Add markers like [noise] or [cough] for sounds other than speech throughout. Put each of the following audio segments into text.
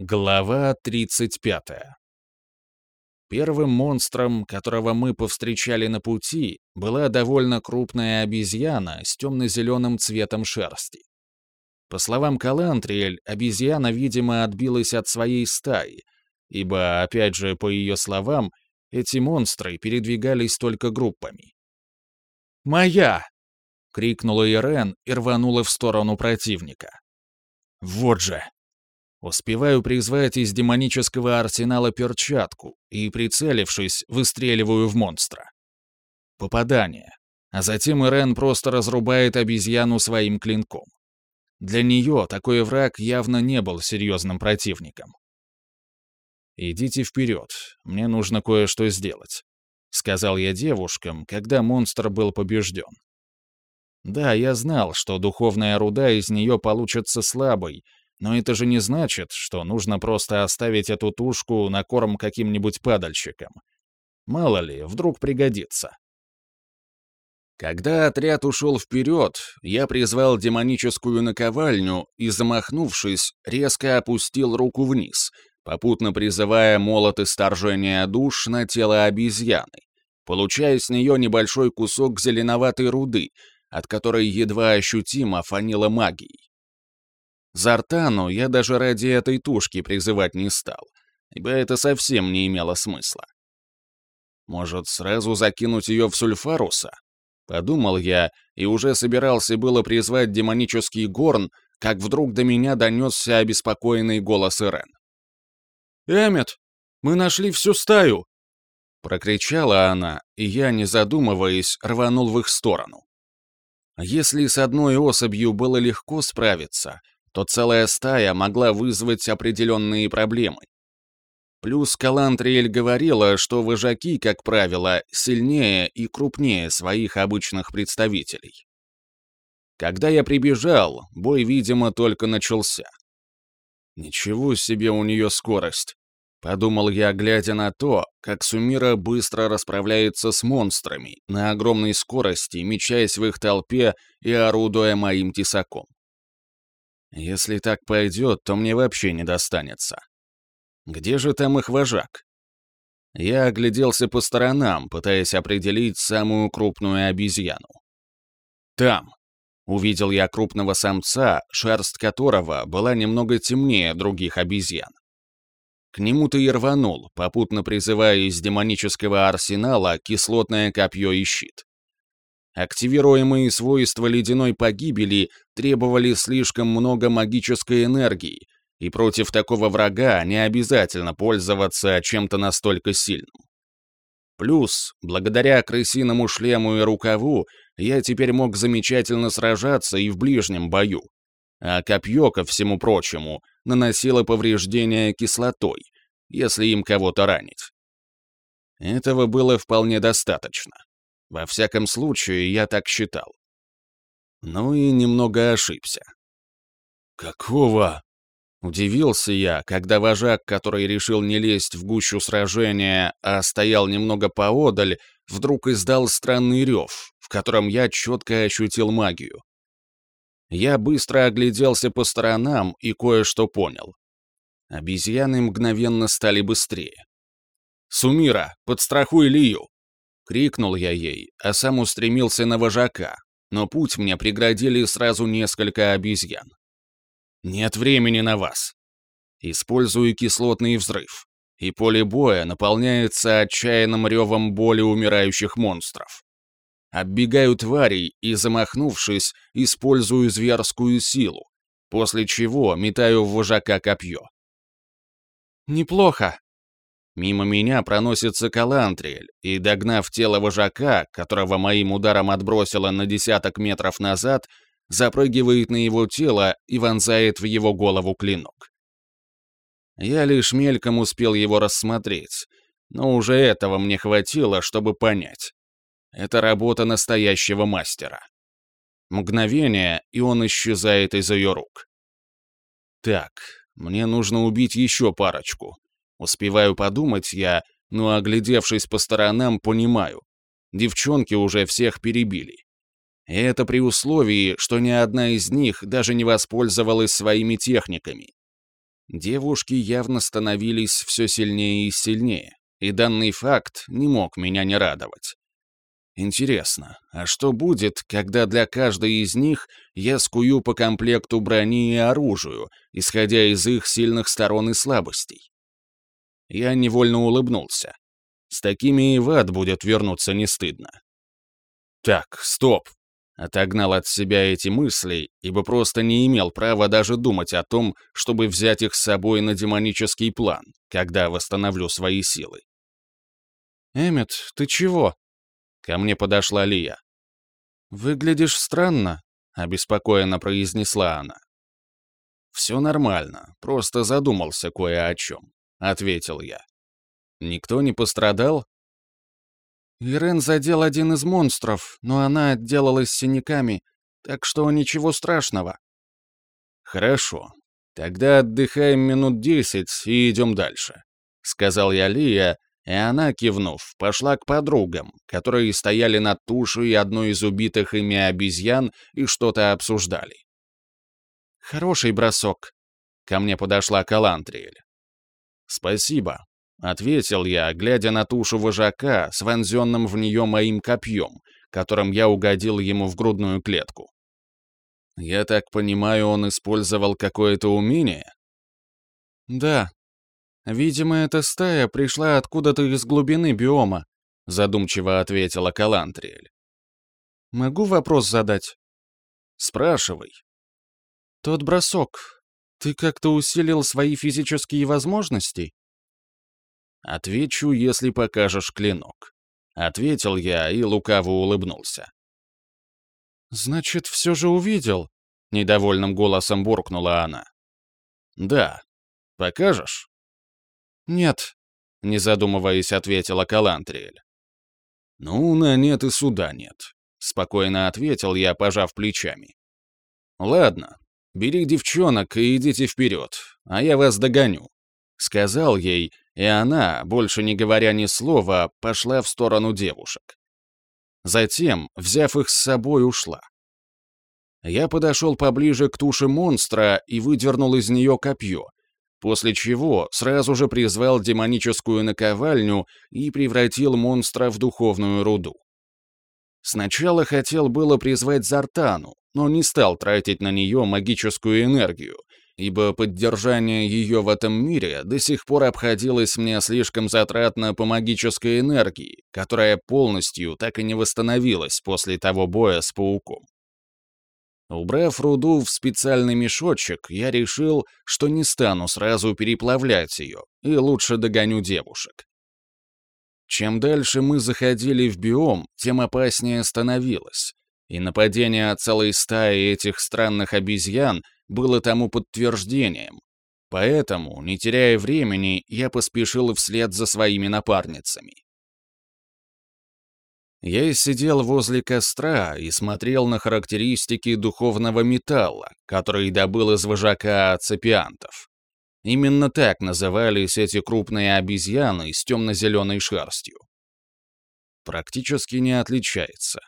Глава 35. Первым монстром, которого мы повстречали на пути, была довольно крупная обезьяна с темно-зеленым цветом шерсти. По словам Калантриэль, обезьяна, видимо, отбилась от своей стаи, ибо, опять же, по ее словам, эти монстры передвигались только группами. «Моя!» — крикнула Ирен и рванула в сторону противника. «Вот же!» Успеваю призвать из демонического арсенала перчатку и, прицелившись, выстреливаю в монстра. Попадание. А затем Ирен просто разрубает обезьяну своим клинком. Для нее такой враг явно не был серьезным противником. «Идите вперед, мне нужно кое-что сделать», — сказал я девушкам, когда монстр был побежден. Да, я знал, что духовная руда из нее получится слабой, но это же не значит, что нужно просто оставить эту тушку на корм каким-нибудь падальщикам. Мало ли, вдруг пригодится. Когда отряд ушел вперед, я призвал демоническую наковальню и, замахнувшись, резко опустил руку вниз, попутно призывая молот исторжения душ на тело обезьяны, получая с нее небольшой кусок зеленоватой руды, от которой едва ощутимо фанило магией. Зартану я даже ради этой тушки призывать не стал, ибо это совсем не имело смысла. Может, сразу закинуть ее в Сульфаруса? Подумал я и уже собирался было призвать демонический горн, как вдруг до меня донесся обеспокоенный голос Ирен. «Эммет, мы нашли всю стаю!» Прокричала она, и я, не задумываясь, рванул в их сторону. Если с одной особью было легко справиться, то целая стая могла вызвать определенные проблемы. Плюс Калантриэль говорила, что вожаки, как правило, сильнее и крупнее своих обычных представителей. Когда я прибежал, бой, видимо, только начался. Ничего себе у нее скорость. Подумал я, глядя на то, как Сумира быстро расправляется с монстрами, на огромной скорости, мечаясь в их толпе и орудуя моим тесаком. Если так пойдет, то мне вообще не достанется. Где же там их вожак? Я огляделся по сторонам, пытаясь определить самую крупную обезьяну. Там. Увидел я крупного самца, шерсть которого была немного темнее других обезьян. К нему-то и рванул, попутно призывая из демонического арсенала кислотное копье и щит. Активируемые свойства ледяной погибели требовали слишком много магической энергии, и против такого врага не обязательно пользоваться чем-то настолько сильным. Плюс, благодаря крысиному шлему и рукаву, я теперь мог замечательно сражаться и в ближнем бою. А копье, ко всему прочему, наносило повреждения кислотой, если им кого-то ранить. Этого было вполне достаточно. Во всяком случае, я так считал. Ну и немного ошибся. «Какого?» Удивился я, когда вожак, который решил не лезть в гущу сражения, а стоял немного поодаль, вдруг издал странный рев, в котором я четко ощутил магию. Я быстро огляделся по сторонам и кое-что понял. Обезьяны мгновенно стали быстрее. «Сумира, подстрахуй Лию!» — крикнул я ей, а сам устремился на вожака, но путь мне преградили сразу несколько обезьян. «Нет времени на вас!» Использую кислотный взрыв, и поле боя наполняется отчаянным ревом боли умирающих монстров. Оббегаю тварей и, замахнувшись, использую зверскую силу, после чего метаю в вожака копье. «Неплохо», Мимо меня проносится Калантриэль, и, догнав тело вожака, которого моим ударом отбросило на десяток метров назад, запрыгивает на его тело и вонзает в его голову клинок. Я лишь мельком успел его рассмотреть, но уже этого мне хватило, чтобы понять. Это работа настоящего мастера. Мгновение, и он исчезает из ее рук. Так, мне нужно убить еще парочку. Успеваю подумать я, но, оглядевшись по сторонам, понимаю. Девчонки уже всех перебили. И это при условии, что ни одна из них даже не воспользовалась своими техниками. Девушки явно становились все сильнее и сильнее, и данный факт не мог меня не радовать. Интересно, а что будет, когда для каждой из них я скую по комплекту брони и оружию, исходя из их сильных сторон и слабостей? Я невольно улыбнулся. С такими и в ад будет вернуться не стыдно. Так, стоп. Отогнал от себя эти мысли, ибо просто не имел права даже думать о том, чтобы взять их с собой на демонический план, когда восстановлю свои силы. «Эммет, ты чего?» Ко мне подошла Лия. «Выглядишь странно», — обеспокоенно произнесла она. «Все нормально, просто задумался кое о чем», — ответил я. «Никто не пострадал?» Ирен задел один из монстров, но она отделалась синяками, так что ничего страшного. «Хорошо. Тогда отдыхаем минут десять и идем дальше», — сказал я Лия, и она, кивнув, пошла к подругам, которые стояли над тушей одной из убитых ими обезьян и что-то обсуждали. «Хороший бросок», — ко мне подошла Калантриэль. «Спасибо», — ответил я, глядя на тушу вожака с вонзенным в нее моим копьем, которым я угодил ему в грудную клетку. «Я так понимаю, он использовал какое-то умение?» «Да», «Видимо, эта стая пришла откуда-то из глубины биома», задумчиво ответила Калантриэль. «Могу вопрос задать?» «Спрашивай». «Тот бросок. Ты как-то усилил свои физические возможности?» «Отвечу, если покажешь клинок», — ответил я и лукаво улыбнулся. «Значит, все же увидел?» — недовольным голосом буркнула она. «Да. Покажешь?» «Нет», — не задумываясь, ответила Калантриэль. «Ну, на нет и суда нет», — спокойно ответил я, пожав плечами. «Ладно, бери девчонок и идите вперед, а я вас догоню», — сказал ей, и она, больше не говоря ни слова, пошла в сторону девушек. Затем, взяв их с собой, ушла. Я подошел поближе к туше монстра и выдернул из нее копье, после чего сразу же призвал демоническую наковальню и превратил монстра в духовную руду. Сначала хотел было призвать Зартану, но не стал тратить на нее магическую энергию, ибо поддержание ее в этом мире до сих пор обходилось мне слишком затратно по магической энергии, которая полностью так и не восстановилась после того боя с пауком. Убрав руду в специальный мешочек, я решил, что не стану сразу переплавлять ее, и лучше догоню девушек. Чем дальше мы заходили в биом, тем опаснее становилось, и нападение целой стаи этих странных обезьян было тому подтверждением. Поэтому, не теряя времени, я поспешил вслед за своими напарницами. Я сидел возле костра и смотрел на характеристики духовного металла, который добыл из вожака ацепиантов. Именно так назывались эти крупные обезьяны с темно-зеленой шерстью. Практически не отличается.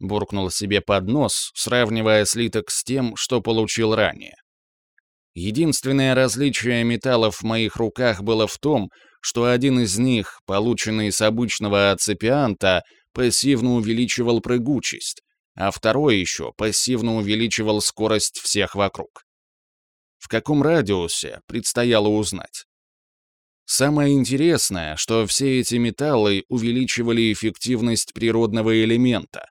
Буркнул себе под нос, сравнивая слиток с тем, что получил ранее. Единственное различие металлов в моих руках было в том, что один из них, полученный с обычного ацепианта, пассивно увеличивал прыгучесть, а второй еще пассивно увеличивал скорость всех вокруг. В каком радиусе, предстояло узнать. Самое интересное, что все эти металлы увеличивали эффективность природного элемента,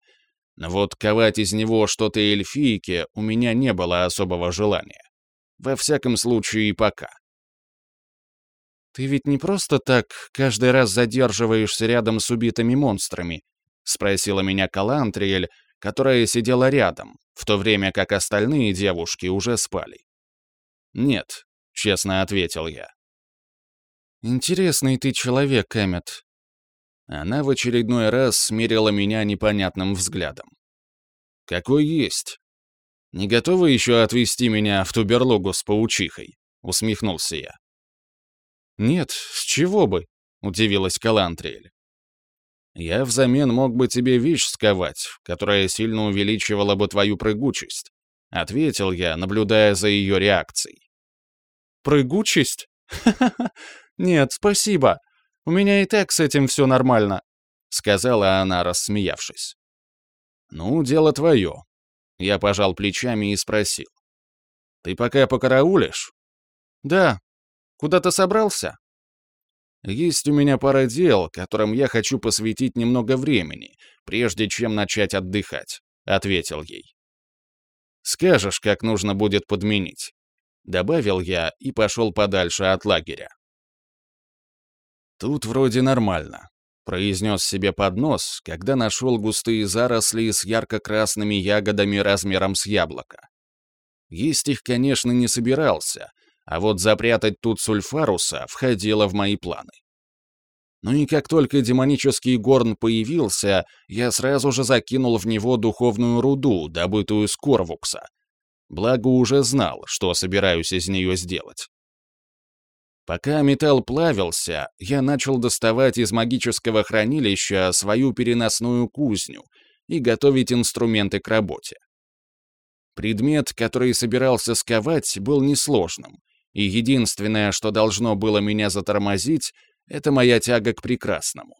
но вот ковать из него что-то эльфийке у меня не было особого желания. Во всяком случае, пока. «Ты ведь не просто так каждый раз задерживаешься рядом с убитыми монстрами», — спросила меня Калантриэль, которая сидела рядом, в то время как остальные девушки уже спали. «Нет», — честно ответил я. «Интересный ты человек, Эммет». Она в очередной раз смерила меня непонятным взглядом. «Какой есть?» «Не готова еще отвезти меня в ту берлогу с паучихой?» — усмехнулся я. «Нет, с чего бы?» — удивилась Калантриэль. Я взамен мог бы тебе вещь сковать, которая сильно увеличивала бы твою прыгучесть», — ответил я, наблюдая за ее реакцией. Прыгучесть? Ха-ха-ха. [laughs] Нет, спасибо. У меня и так с этим все нормально», — сказала она, рассмеявшись. «Ну, дело твое». Я пожал плечами и спросил. «Ты пока покараулишь?» «Да. Куда ты собрался?» «Есть у меня пара дел, которым я хочу посвятить немного времени, прежде чем начать отдыхать», — ответил ей. «Скажешь, как нужно будет подменить», — добавил я и пошел подальше от лагеря. «Тут вроде нормально», — произнес себе под нос, когда нашел густые заросли с ярко-красными ягодами размером с яблоко. Есть их, конечно, не собирался, а вот запрятать тут сульфаруса входило в мои планы. Ну и как только демонический горн появился, я сразу же закинул в него духовную руду, добытую с Корвукса. Благо уже знал, что собираюсь из нее сделать. Пока металл плавился, я начал доставать из магического хранилища свою переносную кузню и готовить инструменты к работе. Предмет, который собирался сковать, был несложным, и единственное, что должно было меня затормозить, это моя тяга к прекрасному.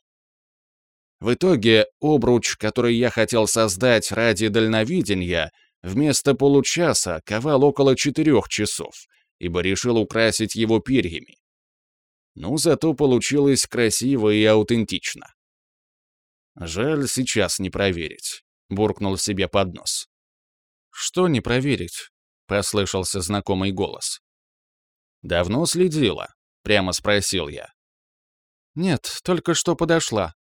В итоге обруч, который я хотел создать ради дальновидения, вместо получаса ковал около четырех часов — ибо решил украсить его перьями. Ну, зато получилось красиво и аутентично. «Жаль сейчас не проверить», — буркнул себе под нос. «Что не проверить?» — послышался знакомый голос. «Давно следила?» — прямо спросил я. «Нет, только что подошла.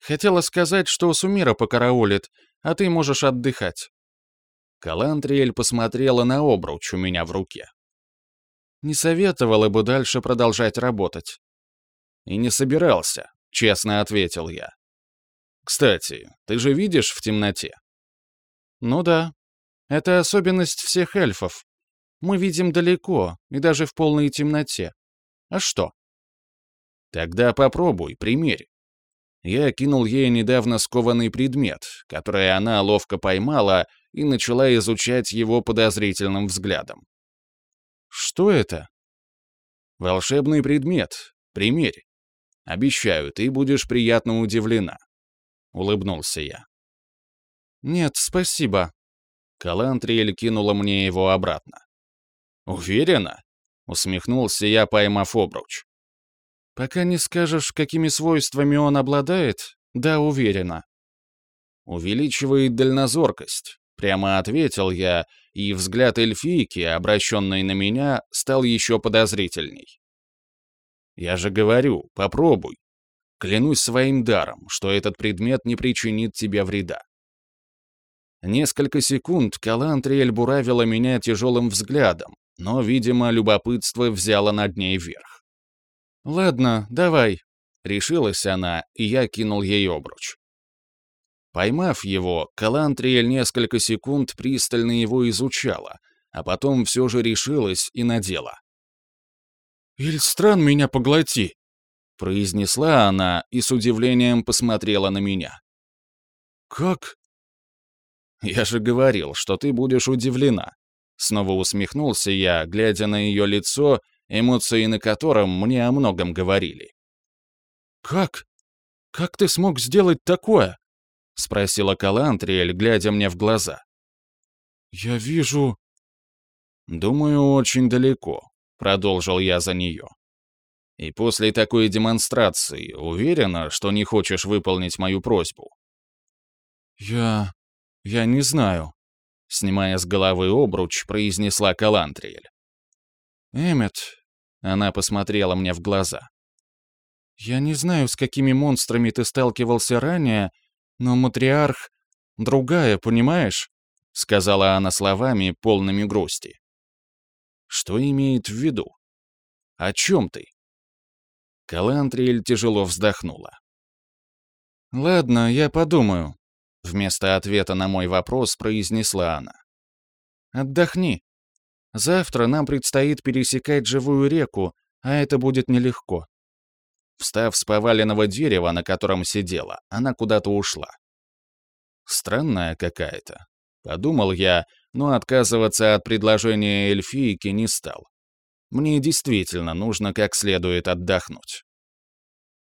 Хотела сказать, что Сумира покараулит, а ты можешь отдыхать». Калантриэль посмотрела на обруч у меня в руке не советовала бы дальше продолжать работать. И не собирался, честно ответил я. Кстати, ты же видишь в темноте? Ну да. Это особенность всех эльфов. Мы видим далеко и даже в полной темноте. А что? Тогда попробуй, примерь. Я кинул ей недавно скованный предмет, который она ловко поймала и начала изучать его подозрительным взглядом. Что это? Волшебный предмет. Примерь. Обещаю, ты будешь приятно удивлена. Улыбнулся я. Нет, спасибо. Калантриэль кинула мне его обратно. Уверена? Усмехнулся я, поймав обруч. Пока не скажешь, какими свойствами он обладает, да, уверена. Увеличивает дальнозоркость, прямо ответил я, и взгляд эльфийки, обращенный на меня, стал еще подозрительней. «Я же говорю, попробуй. Клянусь своим даром, что этот предмет не причинит тебе вреда». Несколько секунд Калантриэль буравила меня тяжелым взглядом, но, видимо, любопытство взяло над ней верх. «Ладно, давай», — решилась она, и я кинул ей обруч. Поймав его, Калантриэль несколько секунд пристально его изучала, а потом все же решилась и надела. «Ильстран, меня поглоти!» — произнесла она и с удивлением посмотрела на меня. «Как?» «Я же говорил, что ты будешь удивлена». Снова усмехнулся я, глядя на ее лицо, эмоции на котором мне о многом говорили. «Как? Как ты смог сделать такое?» — спросила Калантриэль, глядя мне в глаза. «Я вижу...» «Думаю, очень далеко», — продолжил я за нее. «И после такой демонстрации уверена, что не хочешь выполнить мою просьбу?» «Я... я не знаю», — снимая с головы обруч, произнесла Калантриэль. «Эммет...» — она посмотрела мне в глаза. «Я не знаю, с какими монстрами ты сталкивался ранее, но матриарх другая, понимаешь?» — сказала она словами, полными грусти. «Что имеет в виду? О чем ты?» Калантриэль тяжело вздохнула. «Ладно, я подумаю», — вместо ответа на мой вопрос произнесла она. «Отдохни. Завтра нам предстоит пересекать живую реку, а это будет нелегко. Встав с поваленного дерева, на котором сидела, она куда-то ушла. Странная какая-то. Подумал я, но отказываться от предложения эльфийки не стал. Мне действительно нужно как следует отдохнуть.